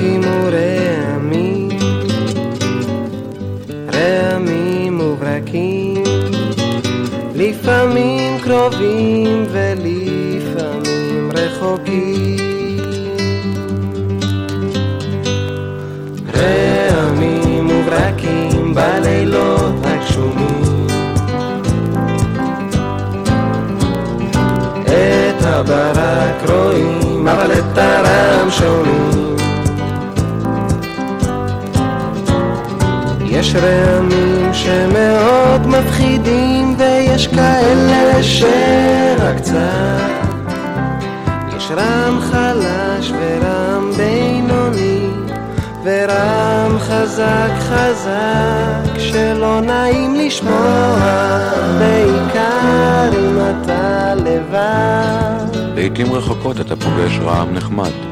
ברקים ורעמים רעמים וברקים לפעמים קרובים ולפעמים רחוקים רעמים וברקים בלילות הגשומים את הברק רואים אבל את הרם שומעים יש רעמים שמאוד מפחידים ויש כאלה שרק קצת יש רם חלש ורם בינוני ורם חזק חזק שלא נעים לשמוע בעיקר אם אתה לבד לעתים רחוקות אתה פוגש רעם נחמד.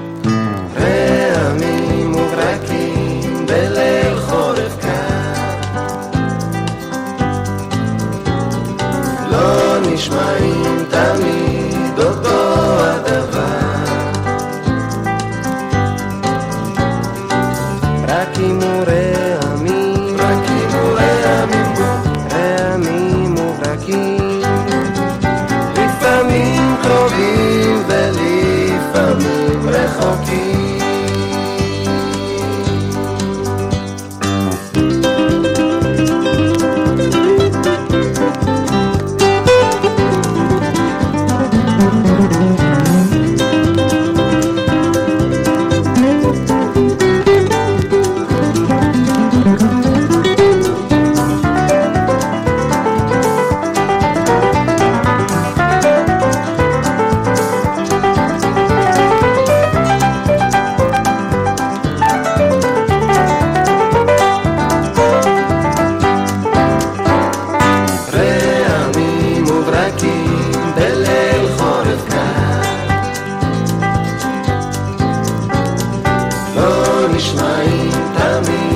נשמעים תמיד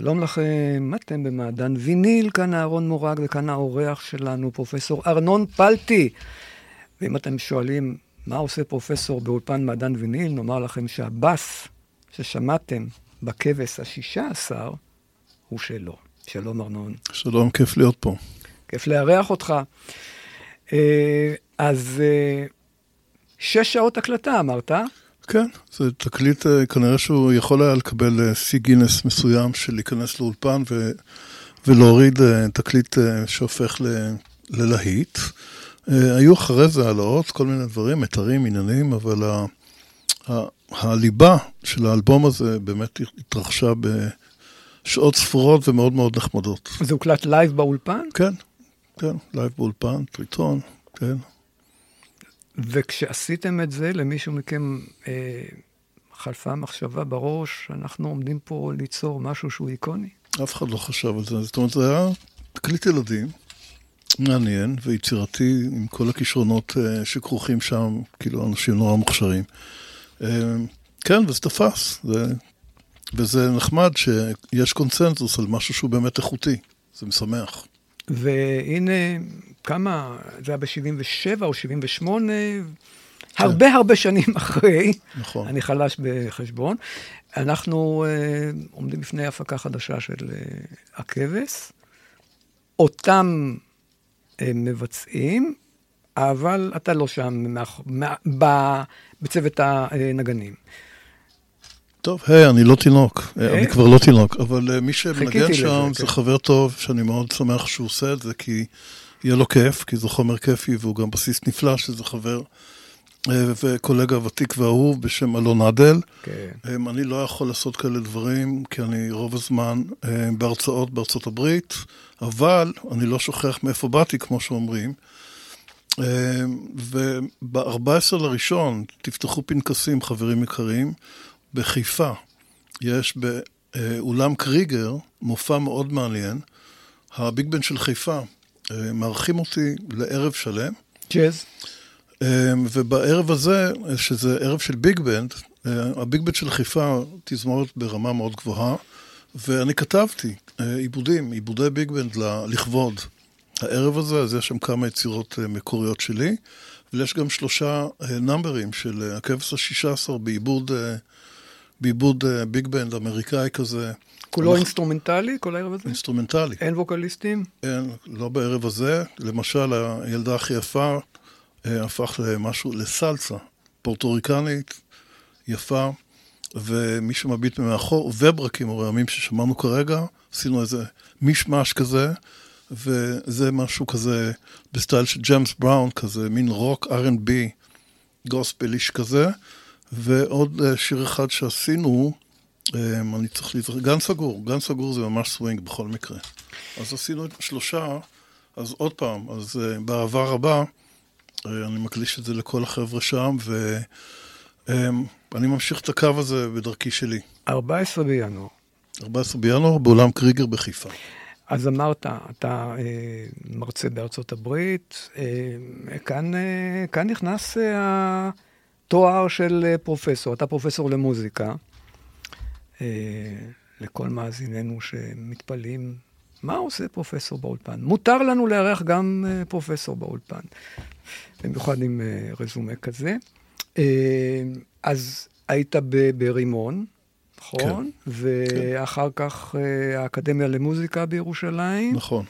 שלום לכם, אתם במעדן ויניל, כאן אהרון מורג וכאן האורח שלנו, פרופסור ארנון פלטי. ואם אתם שואלים מה עושה פרופסור באולפן מעדן ויניל, נאמר לכם שהבאס ששמעתם בכבש השישה עשר הוא שלו. שלום ארנון. שלום, כיף להיות פה. כיף לארח אותך. אה, אז אה, שש שעות הקלטה אמרת? כן, זה תקליט, אה, כנראה שהוא יכול היה לקבל אה, שיא גינס מסוים של להיכנס לאולפן ו, ולהוריד אה, תקליט אה, שהופך ל, ללהיט. אה, היו אחרי זה העלאות, כל מיני דברים, מיתרים, עניינים, אבל ה, ה, הליבה של האלבום הזה באמת התרחשה שעות ספורות ומאוד מאוד נחמדות. זה הוקלט live באולפן? כן, כן, live באולפן, טריטון, כן. וכשעשיתם את זה, למישהו מכם אה, חלפה מחשבה בראש, אנחנו עומדים פה ליצור משהו שהוא איקוני? אף אחד לא חשב על זה. זאת אומרת, זה היה תקליט ילדים, מעניין ויצירתי, עם כל הכישרונות אה, שכרוכים שם, כאילו אנשים נורא מוכשרים. אה, כן, וזה תפס, זה, וזה נחמד שיש קונצנזוס על משהו שהוא באמת איכותי, זה משמח. והנה, כמה, זה היה ב-77 או 78, כן. הרבה הרבה שנים אחרי, נכון. אני חלש בחשבון, אנחנו uh, עומדים בפני הפקה חדשה של uh, הכבש, אותם uh, מבצעים, אבל אתה לא שם מאח... מה... ב... בצוות הנגנים. טוב, היי, hey, אני לא תינוק, hey. אני כבר לא תינוק, אבל uh, מי שמנגן שם לזה, זה כן. חבר טוב, שאני מאוד שמח שהוא עושה את זה, כי יהיה לו כיף, כי זה חומר כיפי, והוא גם בסיס נפלא, שזה חבר uh, וקולגה ותיק ואהוב בשם אלון עדל. כן. Um, אני לא יכול לעשות כאלה דברים, כי אני רוב הזמן um, בהרצאות בארצות הברית, אבל אני לא שוכח מאיפה באתי, כמו שאומרים. Um, וב-14 לראשון, תפתחו פנקסים, חברים יקרים, בחיפה יש באולם קריגר מופע מאוד מעניין. הביג בנד של חיפה אה, מארחים אותי לערב שלם. ג'אז. אה, ובערב הזה, שזה ערב של ביג בנד, אה, הביג בנד של חיפה תזמורת ברמה מאוד גבוהה, ואני כתבתי עיבודים, עיבודי ביג בנד לכבוד הערב הזה, אז יש שם כמה יצירות מקוריות שלי, ויש גם שלושה נאמברים של הכבש השישה עשר בעיבוד בעיבוד ביג בנד אמריקאי כזה. כולו אינסטרומנטלי, כל הערב הזה? אינסטרומנטלי. אין ווקליסטים? אין, לא בערב הזה. למשל, הילדה הכי יפה אה, הפך למשהו, לסלסה, פורטוריקנית, יפה, ומי שמביט ממאחור, וברקים הרעמים ששמענו כרגע, עשינו איזה מישמש כזה, וזה משהו כזה בסטייל של ג'יימס בראון, כזה מין רוק R&B, gospelish כזה. ועוד שיר אחד שעשינו, אני צריך להתרחב, גן סגור, גן סגור זה ממש סווינג בכל מקרה. אז עשינו שלושה, אז עוד פעם, אז באהבה רבה, אני מקדיש את זה לכל החבר'ה שם, ואני ממשיך את הקו הזה בדרכי שלי. 14 בינואר. 14 בינואר, באולם קריגר בחיפה. אז אמרת, אתה אה, מרצה בארצות הברית, אה, כאן, אה, כאן נכנס אה, תואר של פרופסור, אתה פרופסור למוזיקה. לכל מאזיננו שמתפלאים, מה עושה פרופסור באולפן? מותר לנו לארח גם פרופסור באולפן, במיוחד עם רזומה כזה. אז היית ברימון, נכון? כן. ואחר כן. כך האקדמיה למוזיקה בירושלים. נכון.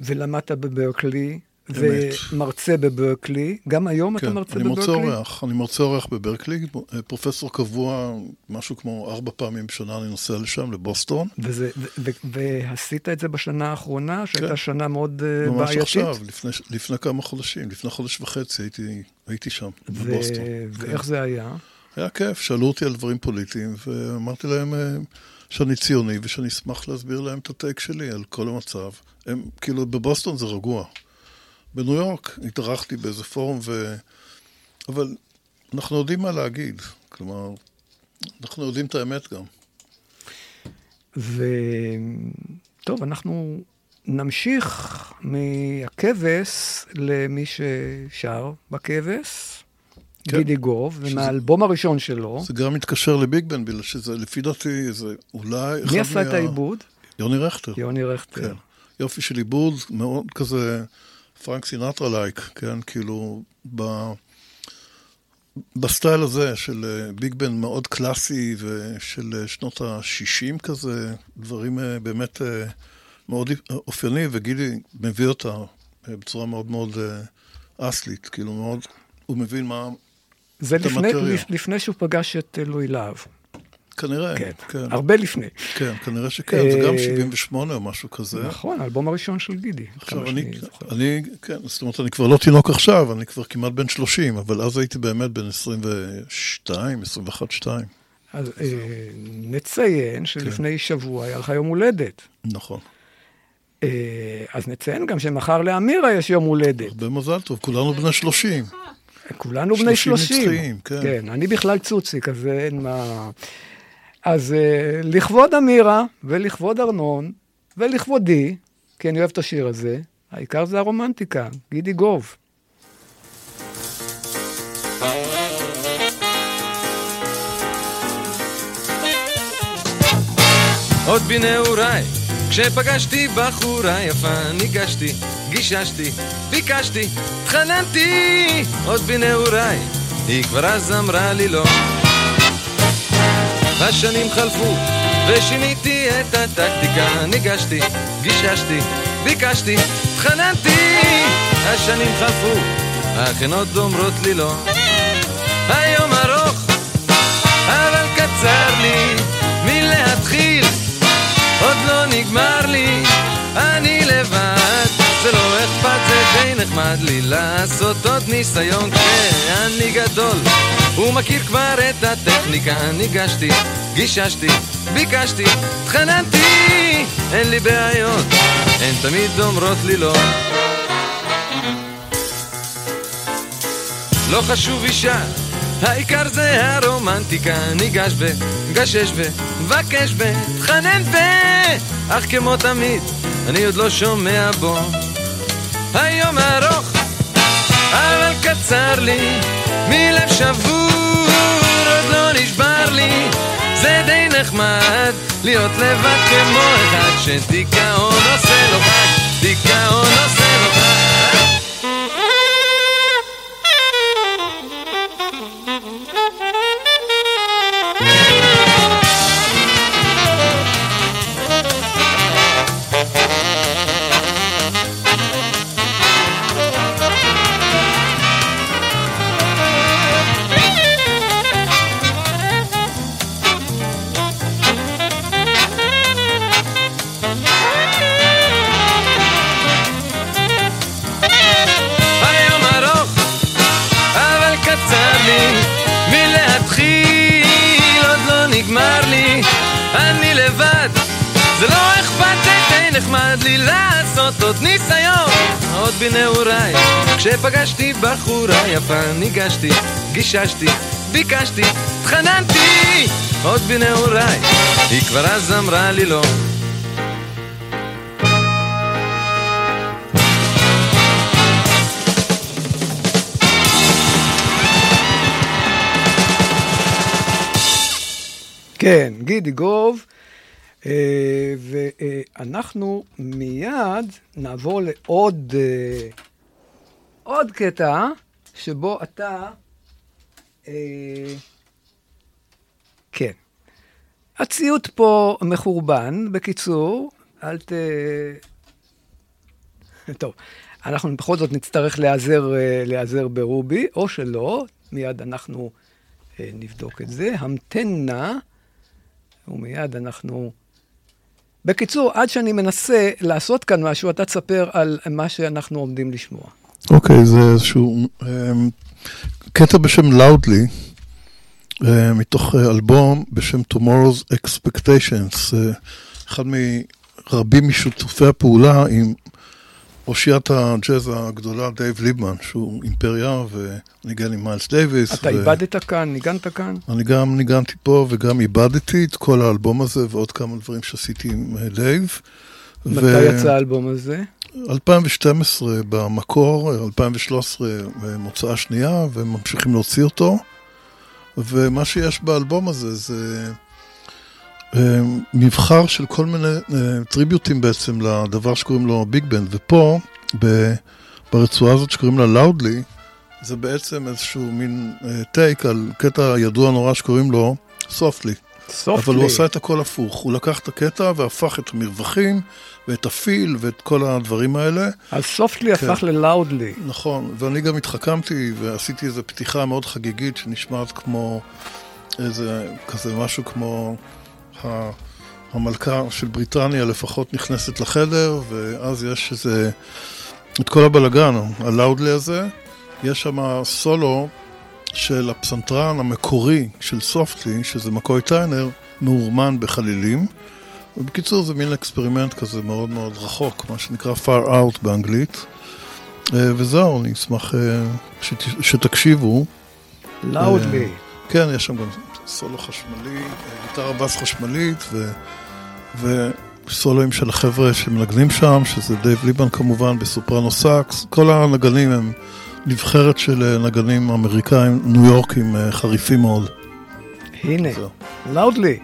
ולמדת בברקלי. ומרצה בברקלי, גם היום כן, אתה מרצה אני בברקלי? מרצה אורח, אני מרצה אורח בברקלי, פרופסור קבוע, משהו כמו ארבע פעמים בשנה אני נוסע לשם, לבוסטון. וזה, ו, ו, ועשית את זה בשנה האחרונה, שהייתה כן. שנה מאוד uh, ממש בעייתית? ממש עכשיו, לפני, לפני כמה חודשים, לפני חודש וחצי הייתי, הייתי שם, ו... בבוסטון. ואיך כן. זה היה? היה כיף, שאלו אותי על דברים פוליטיים, ואמרתי להם שאני ציוני ושאני אשמח להסביר להם את הטייק שלי על כל המצב. הם, כאילו, בבוסטון זה רגוע. בניו יורק התארחתי באיזה פורום, ו... אבל אנחנו יודעים מה להגיד. כלומר, אנחנו יודעים את האמת גם. וטוב, אנחנו נמשיך מהכבש למי ששר בכבש, כן. גידי גוב, שזה... ומהאלבום הראשון שלו. זה גם מתקשר לביג בנד, בגלל שזה, לפי דעתי, זה אולי... מי עשה מה... את העיבוד? יוני רכטר. יוני רכטר. כן. יופי של עיבוד, מאוד כזה... פרנק סינטרה like, כן? כאילו, ב... בסטייל הזה של אה, ביג בנד מאוד קלאסי ושל אה, שנות ה-60 כזה, דברים אה, באמת מאוד אופייני, וגילי מביא אותה בצורה מאוד מאוד אסלית, כאילו מאוד, הוא מבין מה... זה לפני, לפני שהוא פגש את לואי להב. כנראה, כן. כן. הרבה לפני. כן, כנראה שכן, זה גם 78 או משהו כזה. נכון, האלבום הראשון של גידי. עכשיו, אני, אני, כן, זאת אומרת, אני כבר לא תינוק עכשיו, אני כבר כמעט בן 30, אבל אז הייתי באמת בן 22, 21, 2. אז אה, נציין שלפני שבוע היה לך יום הולדת. נכון. אה, אז נציין גם שמחר לאמירה יש יום הולדת. הרבה מזל טוב, כולנו בני 30. כולנו בני 30 30. נצחיים, כן. כן, אני בכלל צוציק, אז אין מה... אז אה, לכבוד אמירה, ולכבוד ארנון, ולכבודי, כי אני אוהב את השיר הזה, העיקר זה הרומנטיקה, גידי גוב. עוד בנעוריי, כשפגשתי בחורה יפה, ניגשתי, גיששתי, ביקשתי, התחננתי, עוד בנעוריי, היא כבר אז אמרה לי לא. השנים חלפו, ושיניתי את הטקטיקה, ניגשתי, גיששתי, ביקשתי, התחננתי, השנים חלפו, עוד אומרות לי לא. נחמד לי לעשות עוד ניסיון כשאני גדול, הוא מכיר כבר את הטכניקה, ניגשתי, גיששתי, ביקשתי, התחננתי, אין לי בעיות, הן תמיד אומרות לי לא. לא חשוב אישה, העיקר זה הרומנטיקה, ניגש ו... גשש ו... מבקש ו... תחנן ו... אך כמו תמיד, אני עוד לא שומע בו. היום ארוך, אבל קצר לי, מלב שבור, עוד לא נשבר לי. זה די נחמד, להיות לבד כמו אחד שדיכאון עושה לו חג, דיכאון עושה בנעוריי, כשפגשתי בחורה יפה, ניגשתי, גיששתי, ביקשתי, התחננתי, עוד בנעוריי, היא כבר אז אמרה לי לא. כן, גידי גוב, ואנחנו מיד נעבור לעוד אה, עוד קטע, שבו אתה... אה, כן. הציוט פה מחורבן, בקיצור, אל ת... טוב, אנחנו בכל זאת נצטרך להיעזר, אה, להיעזר ברובי, או שלא, מיד אנחנו אה, נבדוק את זה. המתנה, ומיד אנחנו... בקיצור, עד שאני מנסה לעשות כאן משהו, אתה תספר על מה שאנחנו עומדים לשמוע. אוקיי, זה איזשהו אמ, קטע בשם Loudly, אה, מתוך אה, אלבום בשם Tomorrow's Expectations, אה, אחד מרבים משותפי הפעולה עם אושיית הג'אז הגדולה דייב ליבמן, שהוא אימפריה וניגן עם מיילס דייוויס. אתה ו... עיבדת כאן, ניגנת כאן? אני גם ניגנתי פה וגם עיבדתי את כל האלבום הזה ועוד כמה דברים שעשיתי עם אה, דייב. מתי ו... יצא האלבום הזה? 2012 במקור, 2013 הוצאה שנייה, וממשיכים להוציא אותו. ומה שיש באלבום הזה זה מבחר של כל מיני טריביוטים בעצם לדבר שקוראים לו ביג בנד. ופה, ברצועה הזאת שקוראים לה לאודלי, זה בעצם איזשהו מין טייק על קטע ידוע נורא שקוראים לו סופטלי. סופטלי. אבל הוא עשה את הכל הפוך. הוא לקח את הקטע והפך את המרווחים ואת הפיל ואת כל הדברים האלה. אז סופטלי כן. הפך ללאודלי. נכון, ואני גם התחכמתי ועשיתי איזו פתיחה מאוד חגיגית שנשמעת כמו איזה, כזה משהו כמו המלכה של בריטניה לפחות נכנסת לחדר, ואז יש איזה, את כל הבלגן, ה Loudly הזה. יש שם סולו של הפסנתרן המקורי של Softly, שזה מקוי טיינר, מהורמן בחלילים. ובקיצור זה מין experiment כזה מאוד מאוד רחוק, מה שנקרא far out באנגלית. אה, וזהו, אני אשמח אה, שת, שתקשיבו. Loudly. כן, יש שם גם סולו חשמלי, גיטרה בס חשמלית, ו, וסולואים של החבר'ה שמנגנים שם, שזה דייב ליבמן כמובן, בסופרנו סאקס. כל הנגנים הם נבחרת של נגנים אמריקאים, ניו יורקים חריפים מאוד. הנה, Loudly. Loudly,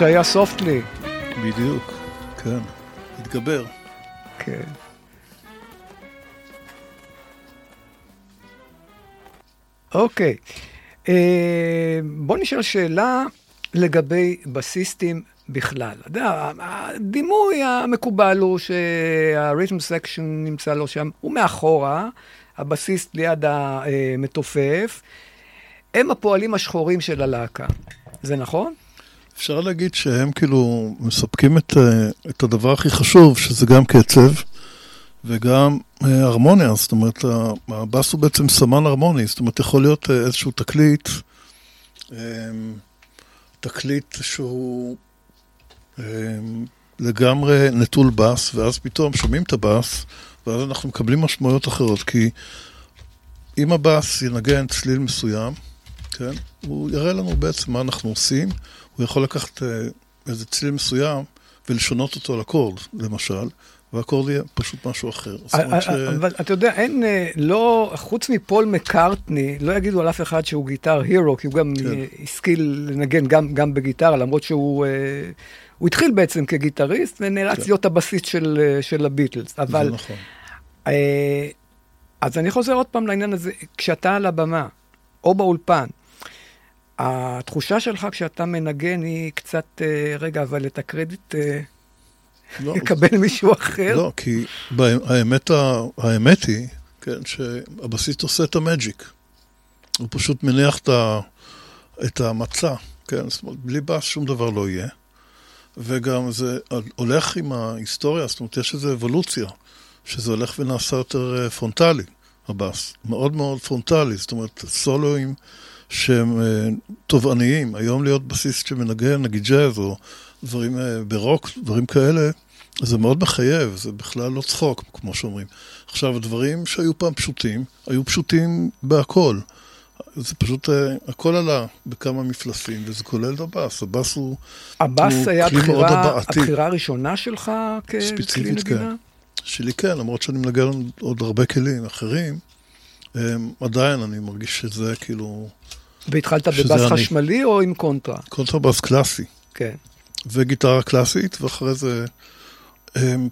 שהיה Softly. בדיוק, כן. התגבר. כן. אוקיי. אה, בוא נשאל שאלה לגבי בסיסטים בכלל. אתה יודע, הדימוי המקובל הוא שה rhythm section נמצא לו שם, הוא מאחורה, הבסיסט ליד המתופף. הם הפועלים השחורים של הלהקה. זה נכון? אפשר להגיד שהם כאילו מספקים את, אה, את הדבר הכי חשוב, שזה גם קצב וגם אה, הרמוניה, זאת אומרת, הבאס הוא בעצם סמן הרמוני, זאת אומרת, יכול להיות אה, איזשהו תקליט, תקליט שהוא לגמרי נטול בס, ואז פתאום שומעים את הבס, ואז אנחנו מקבלים משמעויות אחרות, כי אם הבס ינגן צליל מסוים, כן, הוא יראה לנו בעצם מה אנחנו עושים, הוא יכול לקחת איזה צליל מסוים ולשנות אותו לאקורד, למשל, והאקורד יהיה פשוט משהו אחר. אבל אתה יודע, אין, לא, חוץ מפול מקארטני, לא יגידו על אף אחד שהוא גיטר הירו, כי הוא גם כן. השכיל לנגן גם, גם בגיטרה, למרות שהוא הוא התחיל בעצם כגיטריסט, ונאלץ כן. להיות הבסיס של, של הביטלס. אבל... זה נכון. אז אני חוזר עוד פעם לעניין הזה, כשאתה על הבמה, או באולפן, התחושה שלך כשאתה מנגן היא קצת, אה, רגע, אבל את הקרדיט אה, לא, יקבל מישהו אחר? לא, כי האמת, האמת היא, כן, שהבסיס עושה את המג'יק. הוא פשוט מניח את, ה, את המצע, כן, זאת אומרת, בלי בס שום דבר לא יהיה. וגם זה הולך עם ההיסטוריה, זאת אומרת, יש איזו אבולוציה, שזה הולך ונעשה יותר אה, פרונטלי, הבאס. מאוד מאוד פרונטלי, זאת אומרת, סולואים שהם אה, תובעניים. היום להיות בסיסט שמנגן, נגיד ג'אז או דברים אה, ברוק, דברים כאלה, זה מאוד מחייב, זה בכלל לא צחוק, כמו שאומרים. עכשיו, הדברים שהיו פעם פשוטים, היו פשוטים בהכל. זה פשוט, אה, הכל עלה בכמה מפלסים, וזה כולל את הבאס. הבאס הוא, הבאס הוא היה הבחירה, הבחירה הראשונה שלך ככלי נגינה? כן. שלי כן, למרות שאני מנגן עוד הרבה כלים אחרים, עדיין אני מרגיש שזה כאילו... והתחלת בבאס חשמלי או עם קונטרה? קונטרבאס קלאסי. כן. וגיטרה קלאסית, ואחרי זה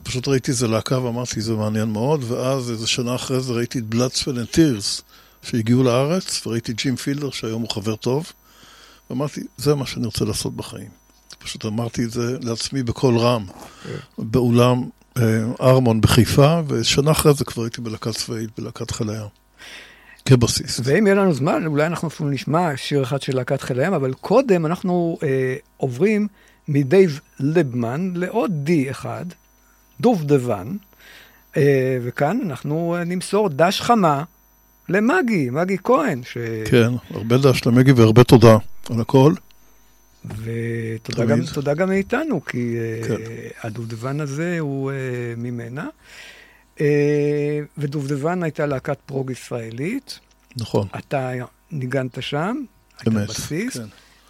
פשוט ראיתי איזה להקה ואמרתי, זה מעניין מאוד, ואז איזה שנה אחרי זה ראיתי את Sweat and Tears שהגיעו לארץ, וראיתי ג'ים פילדר שהיום הוא חבר טוב, ואמרתי, זה מה שאני רוצה לעשות בחיים. פשוט אמרתי את זה לעצמי בקול רם, כן. באולם ארמון בחיפה, ושנה אחרי זה כבר הייתי בלהקת צבאית, בלהקת חיל הים. כבסיס. ואם יהיה לנו זמן, אולי אנחנו אפילו נשמע שיר אחד של להקת חיל הים, אבל קודם אנחנו אה, עוברים מדייב ליבמן לעוד די אחד, דובדבן, אה, וכאן אנחנו אה, נמסור דש חמה למגי, מגי כהן. ש... כן, הרבה דש למגי והרבה תודה על הכל. ותודה גם, גם מאיתנו, כי אה, כן. הדובדבן הזה הוא אה, ממנה. אה, ודובדבן הייתה להקת פרוג ישראלית. נכון. אתה ניגנת שם, באמת, בס. כן.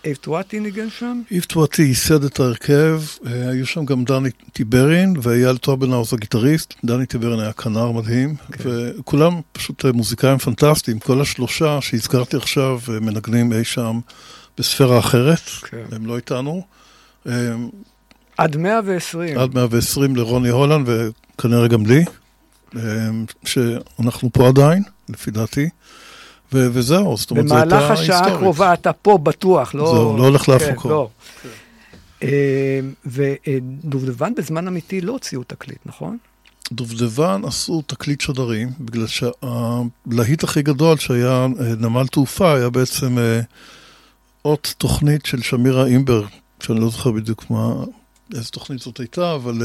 איב טואטי ניגן שם? איב טואטי ייסד את ההרכב, היו שם גם דני טיברין ואייל טורבנאוז הגיטריסט. דני טיברין היה כנר מדהים, כן. וכולם פשוט מוזיקאים פנטסטיים. כל השלושה שהזכרתי עכשיו מנגנים אי שם בספירה אחרת, כן. הם לא איתנו. עד 120. עד 120 לרוני הולנד וכנראה גם לי, שאנחנו פה עדיין, לפי דעתי. ו- וזהו, זאת אומרת, זו הייתה היסטורית. במהלך השעה הקרובה אתה פה בטוח, לא... זהו, לא הולך לאף כן, מקום. לא. כן. ודובדבן בזמן אמיתי לא הוציאו תקליט, נכון? דובדבן עשו תקליט שדרים, בגלל שהלהיט הכי גדול שהיה נמל תעופה היה בעצם עוד תוכנית של שמירה אימבר, שאני לא זוכר בדיוק מה, איזה תוכנית זאת הייתה, אבל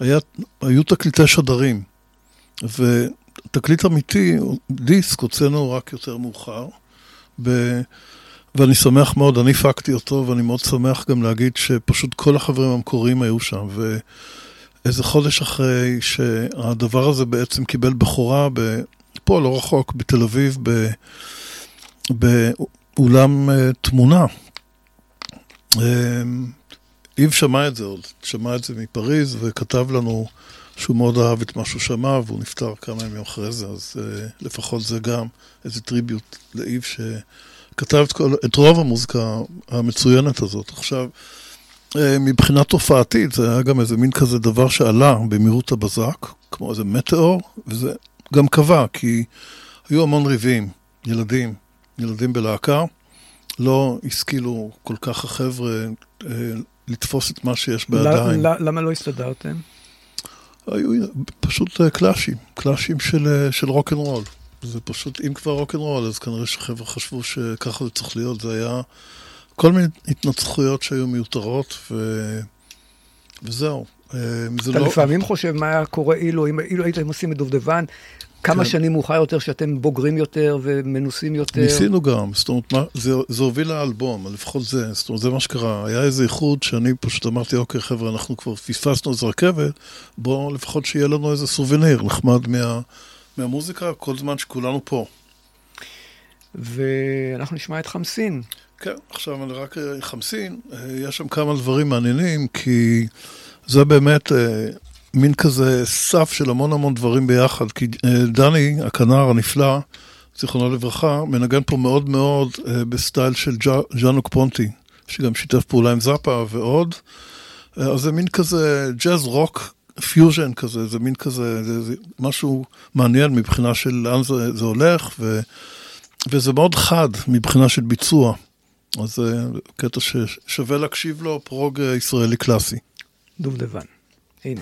היה, היו תקליטי שדרים. ותקליט אמיתי, דיסק, הוצאנו רק יותר מאוחר. ב... ואני שמח מאוד, אני הפקתי אותו, ואני מאוד שמח גם להגיד שפשוט כל החברים המקוריים היו שם. ואיזה חודש אחרי שהדבר הזה בעצם קיבל בכורה, פה לא רחוק, בתל אביב, ב... ב... אולם uh, תמונה. Uh, איב שמע את זה עוד, שמע את זה מפריז וכתב לנו שהוא מאוד אהב את מה שהוא שמע והוא נפטר כמה ימים אחרי זה, אז uh, לפחות זה גם איזה טריביוט לאיב כתב את, כל, את רוב המוזיקה המצוינת הזאת. עכשיו, אה, מבחינה תופעתית, זה היה גם איזה מין כזה דבר שעלה במהירות הבזק, כמו איזה מטאור, וזה גם קבע, כי היו המון ריבים, ילדים, ילדים בלהקה, לא השכילו כל כך החבר'ה אה, לתפוס את מה שיש בידיים. למה לא הסתדרתם? היו פשוט אה, קלאשים, קלאשים של, של רוקנרול. זה פשוט, אם כבר רוקנרול, אז כנראה שחבר'ה חשבו שככה זה צריך להיות, זה היה כל מיני התנצחויות שהיו מיותרות, ו... וזהו. אה, אתה לא... לפעמים חושב מה היה קורה אילו, אילו הייתם עושים את דובדבן, כמה כן. שנים מאוחר יותר שאתם בוגרים יותר ומנוסים יותר. ניסינו גם, זאת אומרת, מה, זה, זה הוביל לאלבום, לפחות זה, זאת אומרת, זה מה שקרה. היה איזה איחוד שאני פשוט אמרתי, אוקיי, חבר'ה, אנחנו כבר פספסנו איזה רכבת, בואו לפחות שיהיה לנו איזה סובניר נחמד מה, מהמוזיקה, כל זמן שכולנו פה. ואנחנו נשמע את חמסין. כן, עכשיו אני רק אה, חמסין, אה, יש שם כמה דברים מעניינים, כי זה באמת אה, מין כזה סף של המון המון דברים ביחד, כי דני, הכנר הנפלא, זיכרונו לברכה, מנגן פה מאוד מאוד בסטייל של ז'אן-לוק פונטי, שגם שיתף פעולה עם זאפה ועוד. אז זה מין כזה ג'אז רוק פיוז'ן כזה, זה מין כזה, זה, זה משהו מעניין מבחינה של לאן זה, זה הולך, ו, וזה מאוד חד מבחינה של ביצוע. אז זה קטע ששווה להקשיב לו, פרוג אה, ישראלי קלאסי. דובדבן, הנה.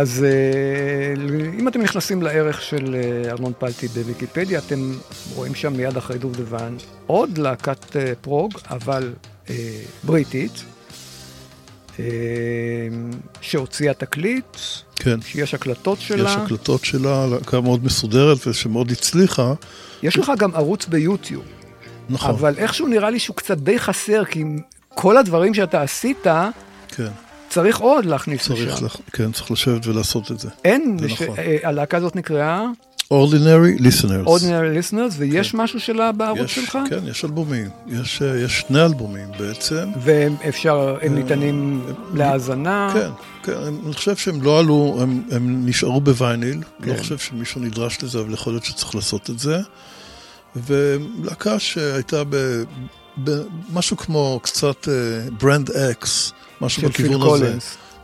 אז אה, אם אתם נכנסים לערך של אה, ארנון פלטי בוויקיפדיה, אתם רואים שם מיד אחרי דובדבן עוד להקת אה, פרוג, אבל בריטית, שהוציאה תקליט, כן. שיש הקלטות שלה. יש הקלטות שלה, להקה מאוד מסודרת ושמאוד הצליחה. יש לך גם ערוץ ביוטיוב. נכון. אבל איכשהו נראה לי שהוא קצת די חסר, כי כל הדברים שאתה עשית, כן. צריך עוד להכניס צריך, לשם. לח... כן, צריך לשבת ולעשות את זה. אין, זה לש... נכון. אה, הלהקה הזאת נקראה Ordinary Listeners. Ordinary Listeners, ויש משהו שלה בערוץ כן. יש, שלך? כן, יש אלבומים. יש, אה, יש שני אלבומים בעצם. והם אפשר, הם ניתנים להאזנה. כן, כן, אני חושב שהם לא עלו, הם, הם נשארו בווייניל. כן. לא חושב שמישהו נדרש לזה, אבל יכול להיות שצריך לעשות את זה. ולהקה שהייתה ב... במשהו כמו קצת Brand X, משהו בכיוון הזה.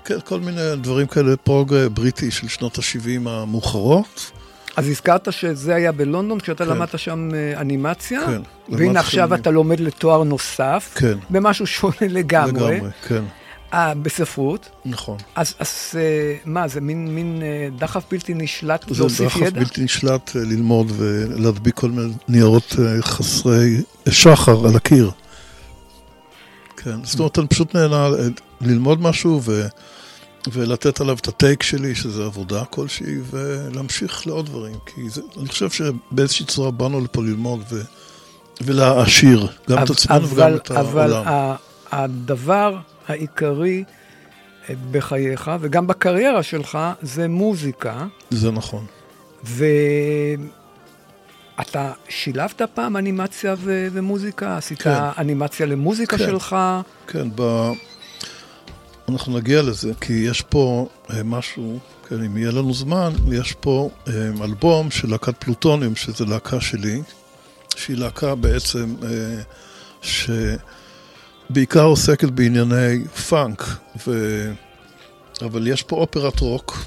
כן, כל מיני דברים כאלה, פרוג אה, בריטי של שנות ה-70 המאוחרות. אז הזכרת שזה היה בלונדון, כשאתה כן. למדת שם אה, אנימציה, כן, והנה עכשיו שם- אתה לומד לתואר נוסף, כן, במשהו שונה לגמרי, לגמרי, כן, אה, בספרות. נכון. אז, אז אה, מה, זה מין, מין דחף בלתי נשלט זה להוסיף דחף ידע? בלתי נשלט ללמוד ולהדביק כל מיני ניירות חסרי שחר על הקיר. כן, זאת אומרת, אני פשוט נהנה אה, ללמוד משהו ו... ולתת עליו את הטייק שלי, שזה עבודה כלשהי, ולהמשיך לעוד דברים. כי זה, אני חושב שבאיזושהי צורה באנו לפה ללמוד ו... ולהעשיר גם את אבל- עצמנו וגם אבל, את אבל העולם. ה- הדבר העיקרי אה, בחייך, וגם בקריירה שלך, זה מוזיקה. זה נכון. ואתה שילבת פעם אנימציה ו- ומוזיקה? עשית כן. אנימציה למוזיקה כן. שלך? כן, ב... אנחנו נגיע לזה, כי יש פה אה, משהו, כן, אם יהיה לנו זמן, יש פה אה, אלבום של להקת פלוטוניום, שזו להקה שלי, שהיא להקה בעצם אה, שבעיקר עוסקת בענייני פאנק, ו... אבל יש פה אופרת רוק,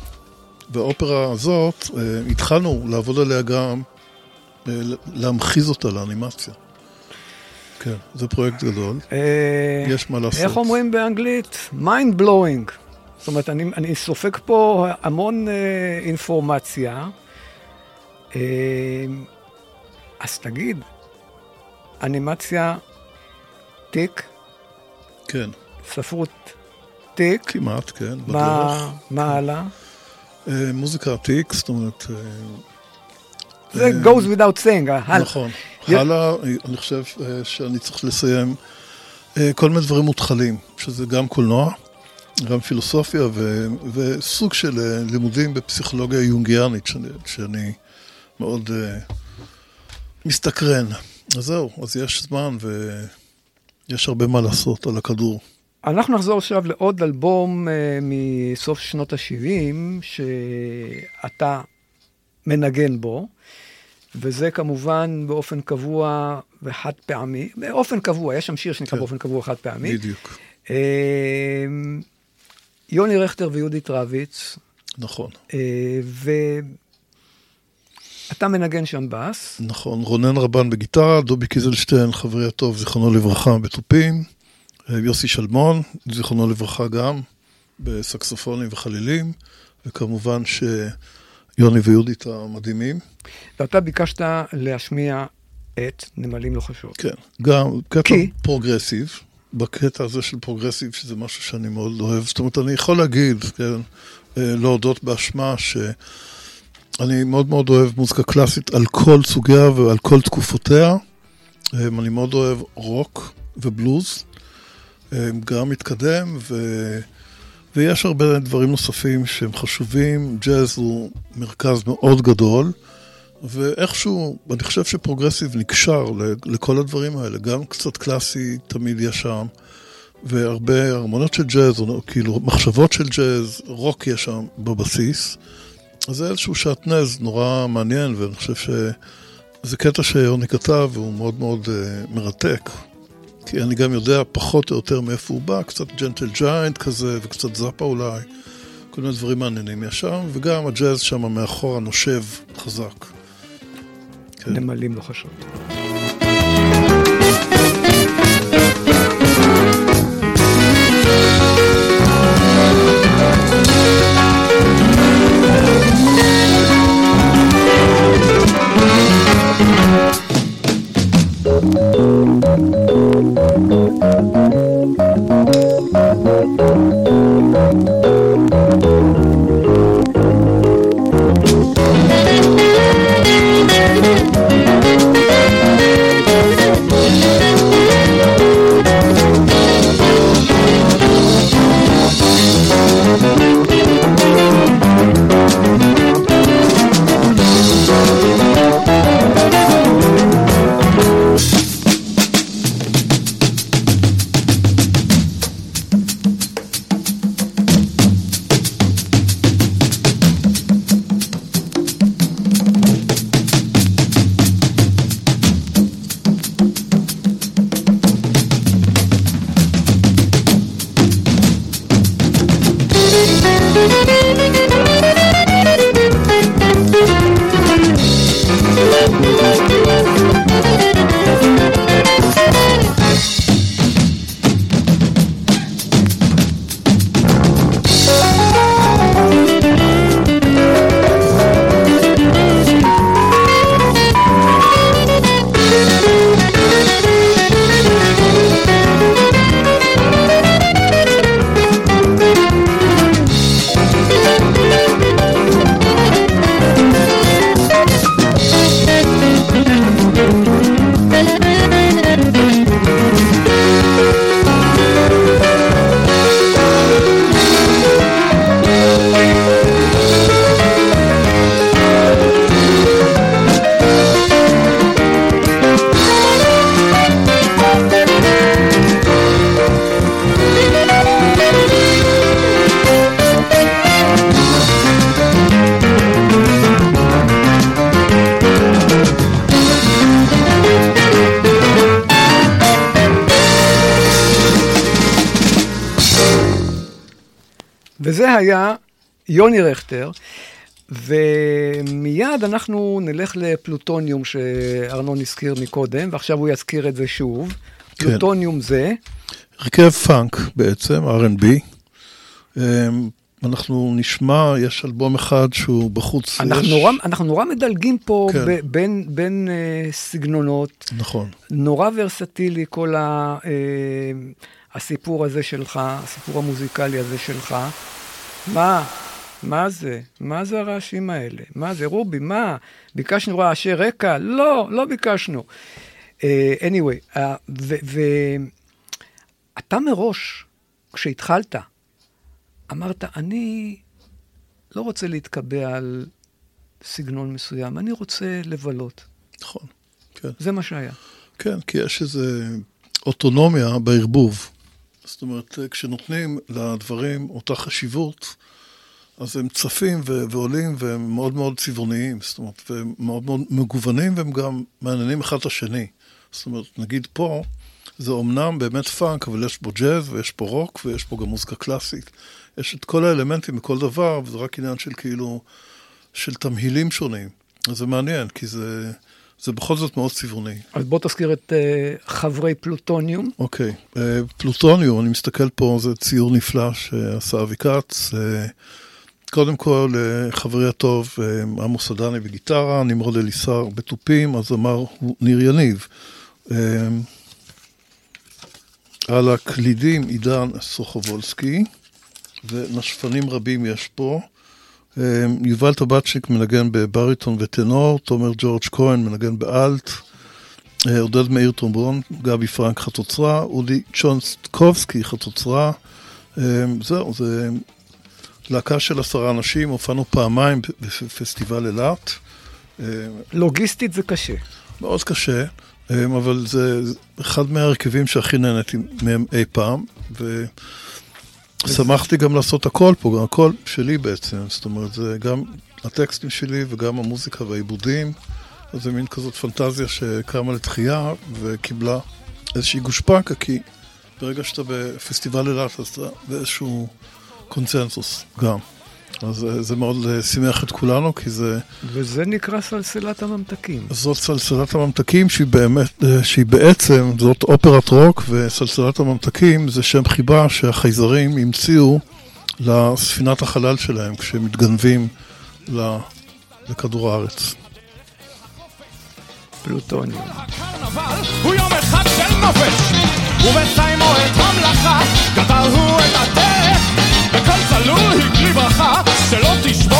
והאופרה הזאת, אה, התחלנו לעבוד עליה גם, להמחיז אותה לאנימציה. כן, זה פרויקט גדול. אה, יש מה לעשות. איך אומרים באנגלית? mind blowing. זאת אומרת, אני, אני סופג פה המון אה, אינפורמציה. אה, אז תגיד, אנימציה תיק, כן, ספרות תיק, כמעט, כן, מה, בדרך. מה הלאה? אה, מוזיקה עתיק, זאת אומרת, אה, זה אה, goes without saying, הלאה. נכון. הלאה, אני חושב אה, שאני צריך לסיים אה, כל מיני דברים מותחלים, שזה גם קולנוע, גם פילוסופיה ו- וסוג של אה, לימודים בפסיכולוגיה יונגיאנית, שאני, שאני מאוד אה, מסתקרן. אז זהו, אז יש זמן ויש הרבה מה לעשות על הכדור. אנחנו נחזור עכשיו לעוד אלבום uh, מסוף שנות ה-70, שאתה מנגן בו, וזה כמובן באופן קבוע וחד פעמי. באופן קבוע, יש שם שיר שנקרא כן. באופן קבוע חד פעמי. בדיוק, Uh, יוני רכטר ויהודית רביץ, נכון. uh, ואתה מנגן שם בס. נכון, רונן רבן בגיטרה, דובי קיזלשטיין, חברי הטוב, זיכרונו לברכה, בתופים, אה, יוסי שלמון, זיכרונו לברכה גם, בסקסופונים וחלילים, וכמובן שיוני ויהודית המדהימים. ואתה ביקשת להשמיע את נמלים לוחשות. כן, גם קטע כי? פרוגרסיב, בקטע הזה של פרוגרסיב, שזה משהו שאני מאוד אוהב. זאת אומרת, אני יכול להגיד, כן, אה, להודות באשמה, שאני מאוד מאוד אוהב מוזיקה קלאסית על כל סוגיה ועל כל תקופותיה. אה, אני מאוד אוהב רוק ובלוז, אה, גם מתקדם, ו... ויש הרבה דברים נוספים שהם חשובים. ג'אז הוא מרכז מאוד גדול. ואיכשהו, אני חושב שפרוגרסיב נקשר לכל הדברים האלה, גם קצת קלאסי תמיד יש שם, והרבה הרמונות של ג'אז, או כאילו מחשבות של ג'אז, רוק יש שם בבסיס. אז זה איזשהו שעטנז נורא מעניין, ואני חושב שזה קטע שיוני כתב, והוא מאוד מאוד uh, מרתק. כי אני גם יודע פחות או יותר מאיפה הוא בא, קצת ג'נטל ג'יינט כזה, וקצת זאפה אולי. כל מיני דברים מעניינים יש שם, וגם הג'אז שם מאחורה נושב חזק. כן. נמלים לוחשות. Thank היה יוני רכטר, ומיד אנחנו נלך לפלוטוניום שארנון הזכיר מקודם, ועכשיו הוא יזכיר את זה שוב. כן. פלוטוניום זה, הרכב פאנק בעצם, R&B. אמ, אנחנו נשמע, יש אלבום אחד שהוא בחוץ. אנחנו יש... נורא, אנחנו נורא מדלגים פה כן. ב, בין, בין אה, סגנונות, נכון. נורא ורסטילי כל ה, אה, הסיפור הזה שלך, הסיפור המוזיקלי הזה שלך. מה? מה זה? מה זה הרעשים האלה? מה זה? רובי, מה? ביקשנו רעשי רקע? לא, לא ביקשנו. Uh, anyway, uh, ואתה מראש, כשהתחלת, אמרת, אני לא רוצה להתקבע על סגנון מסוים, אני רוצה לבלות. נכון, כן. זה מה שהיה. כן, כי יש איזו אוטונומיה בערבוב. זאת אומרת, כשנותנים לדברים אותה חשיבות, אז הם צפים ו- ועולים והם מאוד מאוד צבעוניים, זאת אומרת, והם מאוד מאוד מגוונים והם גם מעניינים אחד את השני. זאת אומרת, נגיד פה, זה אומנם באמת פאנק, אבל יש בו ג'אז ויש פה רוק ויש פה גם מוזיקה קלאסית. יש את כל האלמנטים מכל דבר, וזה רק עניין של כאילו, של תמהילים שונים. אז זה מעניין, כי זה, זה בכל זאת מאוד צבעוני. אז בוא תזכיר את uh, חברי פלוטוניום. אוקיי, אה, פלוטוניום, אני מסתכל פה, זה ציור נפלא שעשה אבי כץ. אה, קודם כל, אה, חברי הטוב, אה, עמוס עדני בגיטרה, נמרוד אליסר בתופים, אז אמר ניר יניב. אה, על הקלידים עידן סוחובולסקי, ונשפנים רבים יש פה. אה, יובל טבצ'יק מנגן בבריטון וטנור, תומר ג'ורג' כהן מנגן באלט, אה, עודד מאיר טרומבון, גבי פרנק חצוצרה, אודי צ'ונסטקובסקי חצוצרה. אה, זהו, זה להקה של עשרה אנשים, הופענו פעמיים בפסטיבל אילת. אה, לוגיסטית זה קשה. מאוד קשה, אבל זה אחד מההרכבים שהכי נהניתי מהם אי פעם, ושמחתי גם לעשות הכל פה, גם הכל שלי בעצם, זאת אומרת, זה גם הטקסטים שלי וגם המוזיקה והעיבודים, אז זה מין כזאת פנטזיה שקמה לתחייה וקיבלה איזושהי גושפנקה, כי ברגע שאתה בפסטיבל אילת, אז אתה באיזשהו קונצנזוס גם. אז אה, זה מאוד אה, שימח את כולנו, כי זה... וזה נקרא סלסלת הממתקים. זאת סלסלת הממתקים שהיא באמת, אה, שהיא בעצם, זאת אופרת רוק, וסלסלת הממתקים זה שם חיבה שהחייזרים המציאו לספינת החלל שלהם כשהם מתגנבים לכדור הארץ. פלוטוניום. הוא יום אחד של נופש ובסיימו את המלאכה גדל הוא את הדרך שלא תשבור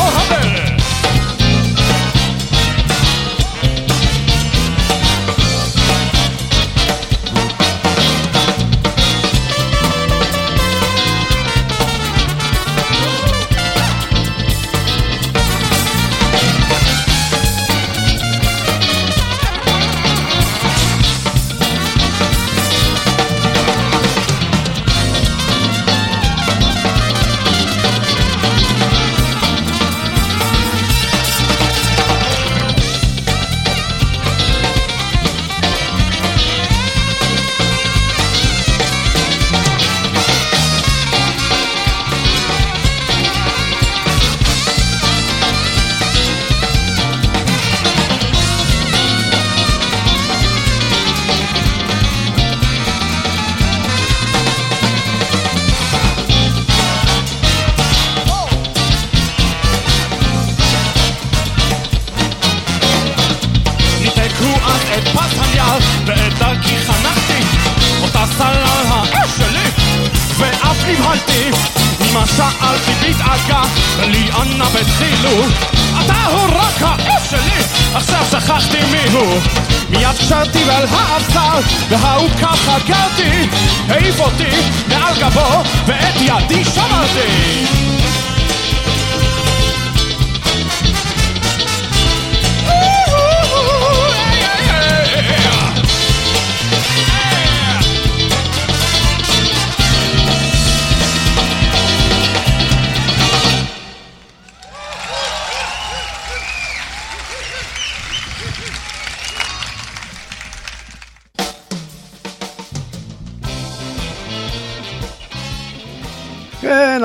Holiday.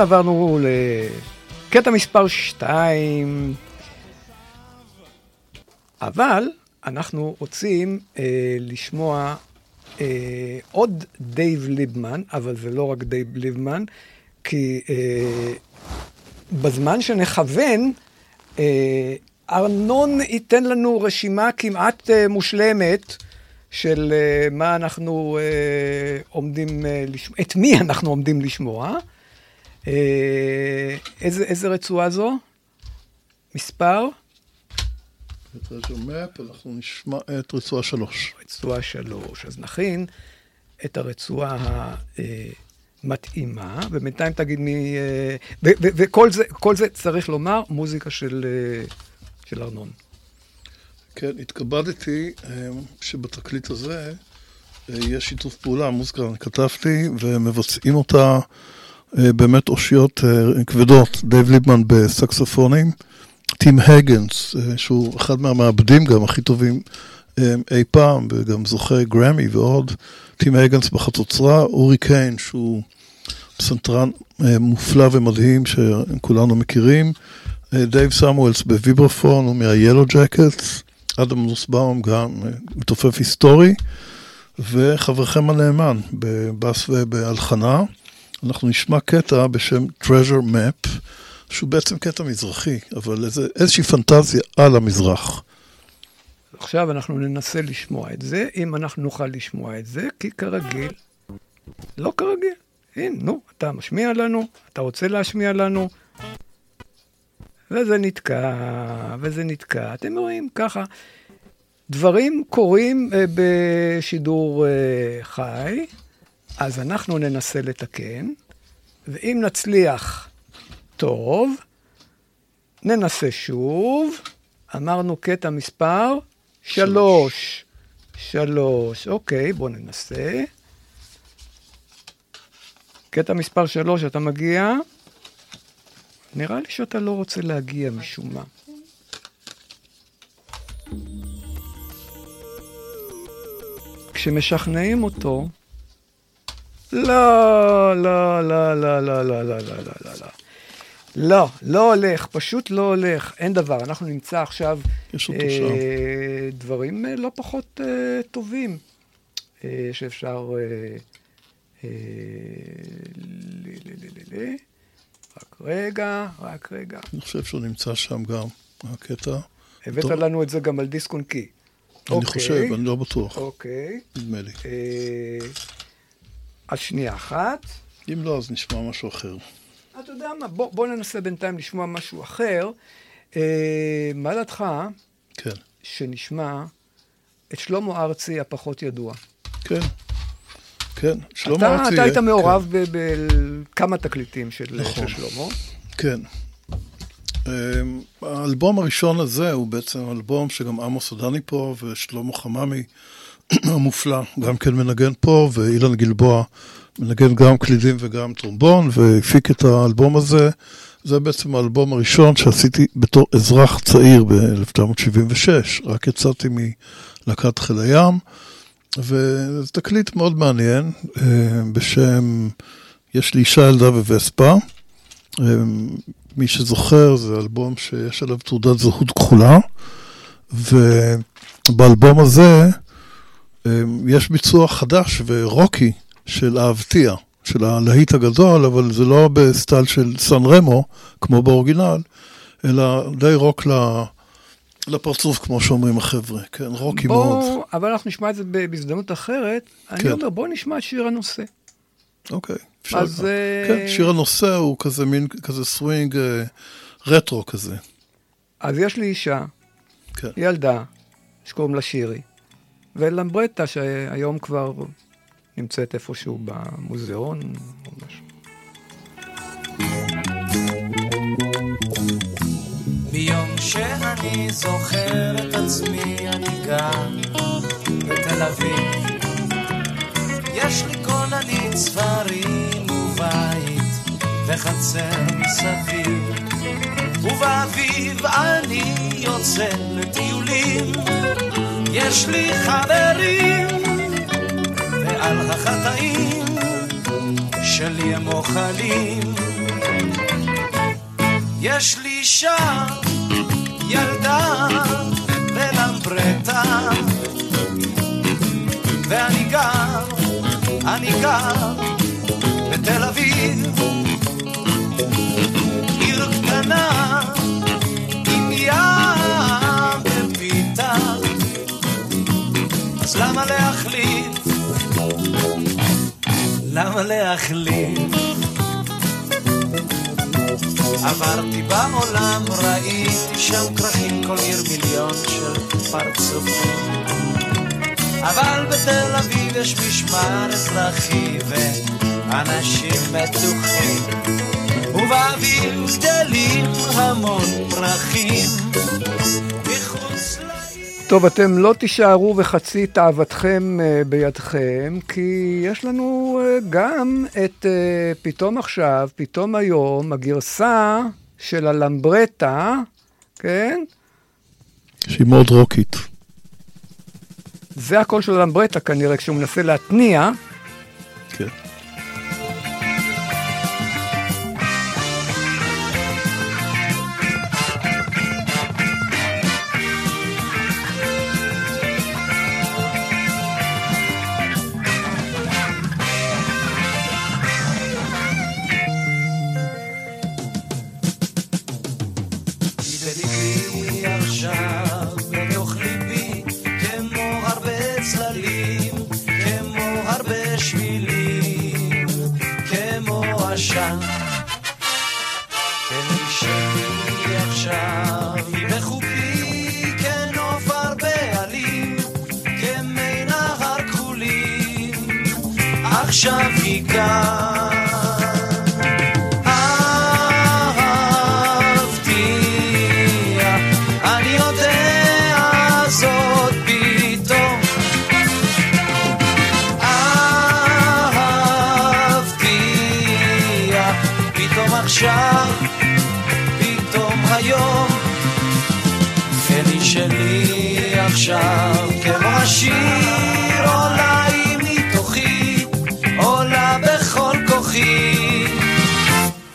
עברנו לקטע מספר 2. אבל אנחנו רוצים אה, לשמוע אה, עוד דייב ליבמן, אבל זה לא רק דייב ליבמן, כי אה, בזמן שנכוון, אה, ארנון ייתן לנו רשימה כמעט אה, מושלמת של אה, מה אנחנו אה, עומדים אה, לשמוע, את מי אנחנו עומדים לשמוע. אה, איזה, איזה רצועה זו? מספר? אנחנו נשמע את רצועה שלוש. רצועה שלוש. אז נכין את הרצועה המתאימה, ובינתיים תגיד מי... אה, וכל זה, זה, צריך לומר, מוזיקה של, אה, של ארנון. כן, התכבדתי אה, שבתקליט הזה אה, יש שיתוף פעולה, מוזיקה אני כתבתי, ומבצעים אותה אה, באמת אושיות אה, כבדות. דייב ליבמן בסקסופונים, טים הגנס, אה, שהוא אחד מהמעבדים גם הכי טובים אה, אי פעם, וגם זוכה גרמי ועוד. טים הגנס בחצוצרה, אורי קיין, שהוא פסנתרן אה, מופלא ומדהים שכולנו מכירים. אה, דייב סמואלס בוויברפון, הוא מה-Yellow Jackets. אדם נוסבאום גם אה, מתופף היסטורי, וחברכם הנאמן בבאס ובהלחנה. אנחנו נשמע קטע בשם Treasure Map, שהוא בעצם קטע מזרחי, אבל איזה, איזושהי פנטזיה על המזרח. עכשיו אנחנו ננסה לשמוע את זה, אם אנחנו נוכל לשמוע את זה, כי כרגיל, לא כרגיל. הנה, נו, אתה משמיע לנו, אתה רוצה להשמיע לנו, וזה נתקע, וזה נתקע. אתם רואים, ככה. דברים קורים אה, בשידור אה, חי, אז אנחנו ננסה לתקן, ואם נצליח, טוב, ננסה שוב. אמרנו קטע מספר שלוש. שלוש, אוקיי, בואו ננסה. קטע מספר שלוש, אתה מגיע? נראה לי שאתה לא רוצה להגיע משום מה. כשמשכנעים אותו, לא, לא, לא, לא, לא, לא, לא, לא, לא, לא, לא. לא, לא הולך, פשוט לא הולך, אין דבר. אנחנו נמצא עכשיו. אה, דברים אה, לא פחות אה, טובים אה, שאפשר... אה, אה, ל- ל- ל- ל- ל- רק רגע, רק רגע. אני חושב שהוא נמצא שם גם, הקטע. הבאת טוב. לנו את זה גם על דיסק און קי. אני אוקיי. חושב, אני לא בטוח, אוקיי. נדמה לי. אה, אז שנייה אחת. אם לא, אז נשמע משהו אחר. אתה יודע מה, בוא, בוא ננסה בינתיים לשמוע משהו אחר. אה, מה דעתך כן, שנשמע את שלמה ארצי הפחות ידוע? כן. כן, שלמה אתה, ארצי... אתה היית כן, מעורב בכמה תקליטים של, נכון. של שלמה. כן. אמ, האלבום הראשון הזה הוא בעצם אלבום שגם עמוס עדני פה ושלמה חממי המופלא גם כן מנגן פה, ואילן גלבוע מנגן גם קלידים וגם טרומבון, והפיק את האלבום הזה. זה בעצם האלבום הראשון שעשיתי בתור אזרח צעיר ב-1976, רק יצאתי מלהקת חיל הים, וזה תקליט מאוד מעניין, אה, בשם יש לי אישה ילדה ווספה. אה, מי שזוכר, זה אלבום שיש עליו תעודת זהות כחולה, ובאלבום הזה יש ביצוע חדש ורוקי של אהבתיה, של הלהיט הגדול, אבל זה לא בסטייל של סן רמו, כמו ב original, אלא די רוק ל... לפרצוף, כמו שאומרים החבר'ה, כן, רוקי מאוד. בוא, אבל אנחנו נשמע את זה בהזדמנות אחרת. אני כן. אומר, בוא נשמע את שיר הנושא. אוקיי. אפשר אז... גם. אה, כן, שיר הנושא הוא כזה מין, כזה סווינג אה, רטרו כזה. אז יש לי אישה, כן. ילדה, שקוראים לה שירי, ולמברטה, שהיום כבר נמצאת איפשהו במוזיאון או משהו. מיום שאני זוכר את עצמי אני גר בתל אביב יש לי כוננית ספרים ובית וחצר מסביב ובאביב אני יוצא לטיולים יש לי חברים ועל החטאים שלי הם כמו חלים. יש לי שם ילדה ולמברטה, ואני גר, אני גר בתל אביב, למה להחליט? למה להחליט? עברתי בעולם, ראיתי שם כרכים, כל עיר מיליון של פרצופים. אבל בתל אביב יש משמר אזרחי ואנשים מתוחים. ובאוויר גדלים המון פרחים. טוב, אתם לא תישארו וחצי תאוותכם אה, בידכם, כי יש לנו אה, גם את אה, פתאום עכשיו, פתאום היום, הגרסה של הלמברטה, כן? שהיא מאוד רוקית. זה הקול של הלמברטה כנראה, כשהוא מנסה להתניע.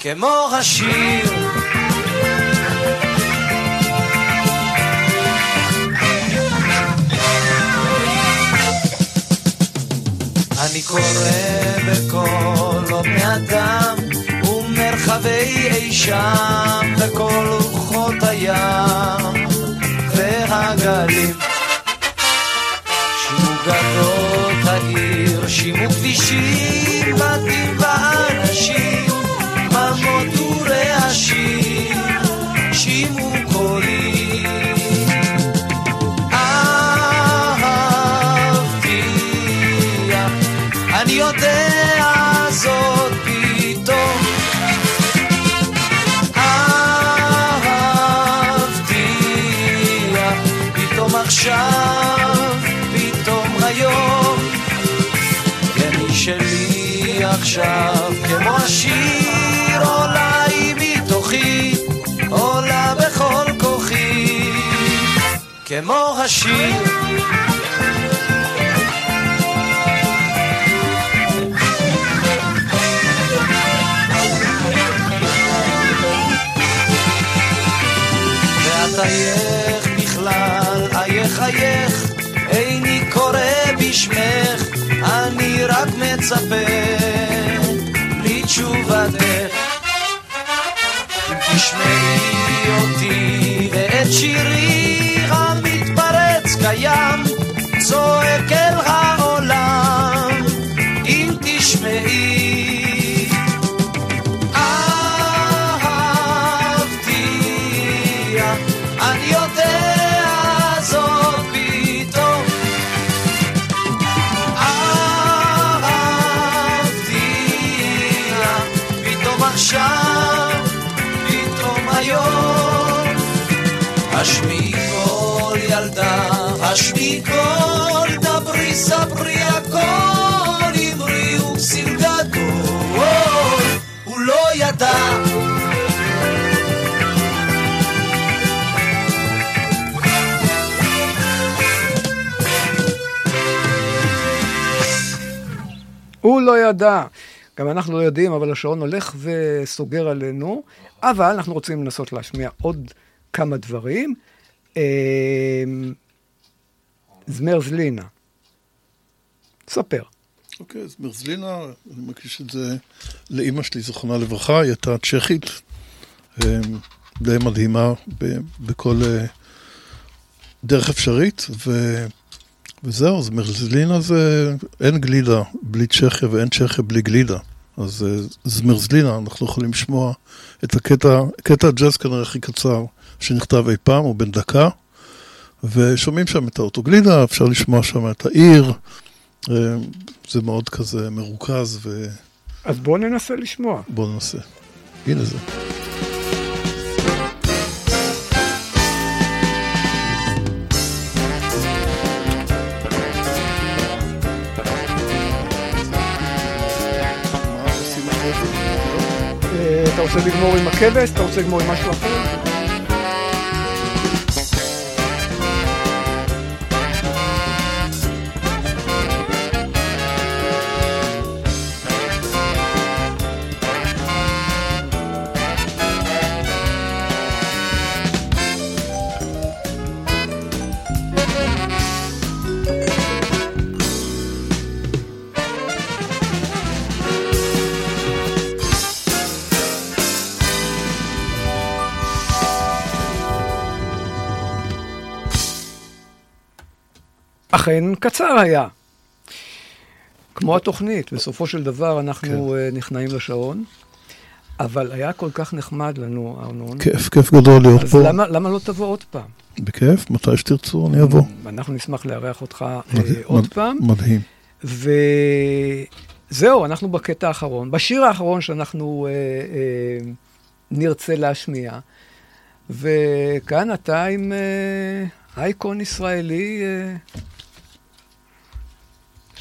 כמו השיר. אני קורא בקול בני אדם ומרחבי אי שם בכל רוחות הים והגלים שימו גגות העיר, שימו כבישים, עכשיו, כמו השיר עולה היא מתוכי, עולה בכל כוחי, כמו השיר. ואת בכלל, אייך אייך, איני קורא בשמך, אני רק מצפה לתשובתך. אם תשמעי אותי ואת שירי לא ידע. הוא לא ידע. גם אנחנו לא יודעים, אבל השעון הולך וסוגר עלינו, אבל אנחנו רוצים לנסות להשמיע עוד כמה דברים. זמרזלינה. ספר. אוקיי, אז מרזלינה, אני מקיש את זה לאימא שלי, זכרונה לברכה, היא הייתה צ'כית, אה, די מדהימה בכל אה, דרך אפשרית, ו... וזהו, אז מרזלינה זה, אין גלידה בלי צ'כיה ואין צ'כיה בלי גלידה. אז אה, זה מרזלינה, אנחנו יכולים לשמוע את הקטע, קטע הג'אז כנראה הכי קצר שנכתב אי פעם, הוא בן דקה, ושומעים שם את האוטוגלידה, אפשר לשמוע שם את העיר, אה, זה מאוד כזה מרוכז, ובואו אז בואו ננסה לשמוע. ננסה. הנה זה? אה, אתה רוצה לגמור עם הכבש? אתה רוצה לגמור עם משהו אחר? אכן קצר היה. כמו התוכנית, בסופו של דבר אנחנו אה, נכנעים לשעון, אבל היה כל כך נחמד לנו, ארנון. כיף, כיף גדול להיות אז פה. למה, למה לא תבוא עוד פעם? בכיף, מתי שתרצו אני אבוא. אנחנו נשמח לארח אותך אה, מדהים, עוד מד- פעם. מדהים. וזהו, אנחנו בקטע האחרון. בשיר האחרון שאנחנו אה, אה, נרצה להשמיע, וכאן אתה עם אה, אייקון ישראלי, אה,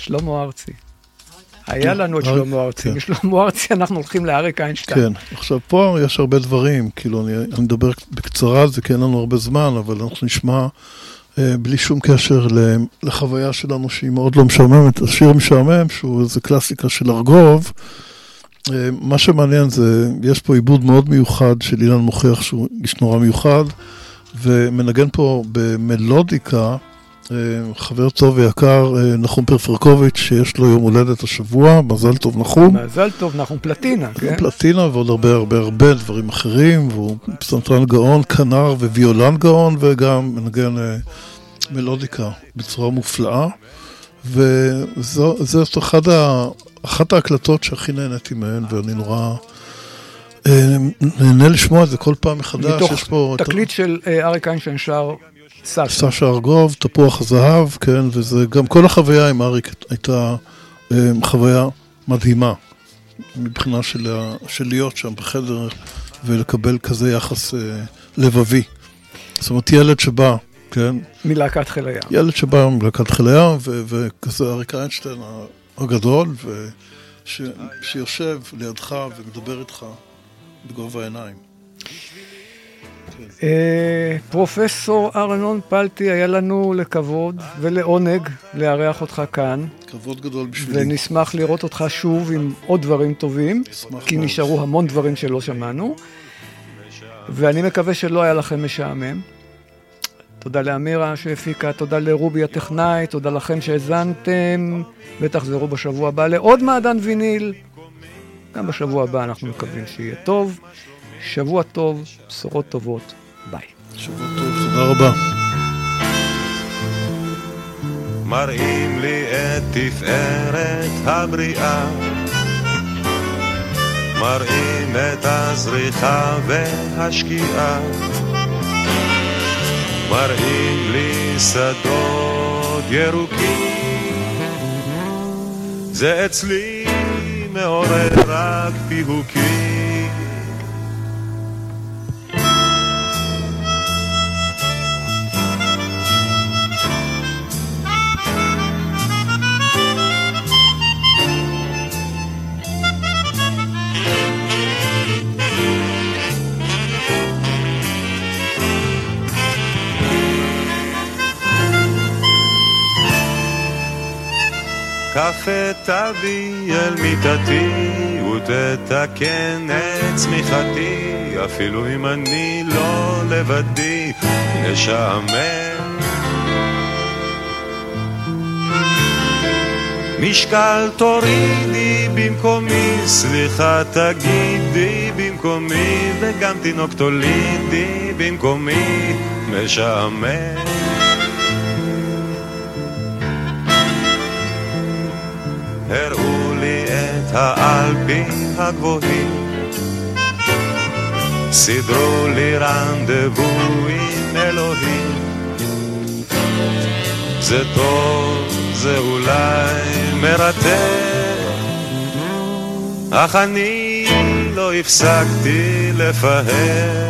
שלמה ארצי. היה לנו את שלמה ארצי, כן. משלמה ארצי אנחנו הולכים לאריק איינשטיין. כן, עכשיו פה יש הרבה דברים, כאילו אני, אני מדבר בקצרה על זה כי אין לנו הרבה זמן, אבל אנחנו נשמע אה, בלי שום קשר לחוויה שלנו שהיא מאוד לא משעממת, השיר משעמם שהוא איזה קלאסיקה של ארגוב. אה, מה שמעניין זה, יש פה עיבוד מאוד מיוחד של אילן מוכיח שהוא איש נורא מיוחד, ומנגן פה במלודיקה. אה, חבר טוב ויקר, אה, נחום פרפרקוביץ', שיש לו יום הולדת השבוע, מזל טוב נחום. מזל טוב, אנחנו פלטינה, כן? פלטינה ועוד הרבה הרבה הרבה דברים אחרים, והוא פסנתרן גאון, כנר וויולן גאון, וגם מנגן אה, מלודיקה בצורה מופלאה. וזאת אחת, ה, אחת ההקלטות שהכי נהניתי מהן, ואני נורא נהנה לשמוע את זה כל פעם מחדש. מתוך יש פה ה- תקליט של אריק איינשטיין שר סשה. סשה ארגוב, תפוח הזהב, כן, וזה גם כל החוויה עם אריק הייתה אה, חוויה מדהימה מבחינה של, של להיות שם בחדר ולקבל כזה יחס אה, לבבי. זאת אומרת, ילד שבא, כן, מלהקת חיל הים. ילד שבא מלהקת חיל הים, ו- וכזה אריק איינשטיין הגדול, וש- שיושב לידך ומדבר איתך בגובה העיניים. אה, פרופסור ארנון פלטי, היה לנו לכבוד ולעונג לארח אותך כאן, כבוד גדול בשבילי. ונשמח לראות אותך שוב עם עוד דברים טובים, כי. נשארו המון דברים שלא שמענו, ואני מקווה שלא היה לכם משעמם. תודה לאמירה שהפיקה, תודה לרובי הטכנאי, תודה לכם שהאזנתם, ותחזרו בשבוע הבא לעוד מעדן ויניל. גם בשבוע הבא אנחנו מקווים שיהיה טוב. שבוע טוב, בשורות טובות, ביי. שבוע טוב, תודה רבה. מראים לי את תפארת הבריאה מראים את הזריחה והשקיעה מראים לי שדות ירוקים זה אצלי מעורר רק פיהוקים קפה תביא אל מיטתי תתקן את צמיחתי, אפילו אם אני לא לבדי, נשעמם. משקל תורידי במקומי, סליחה תגידי במקומי, וגם תינוק תולידי במקומי, משעמם. האלפים הגבוהים, סידרו לי רנדבו עם אלוהים. זה טוב, זה אולי מרתק, אך אני לא הפסקתי לפהק.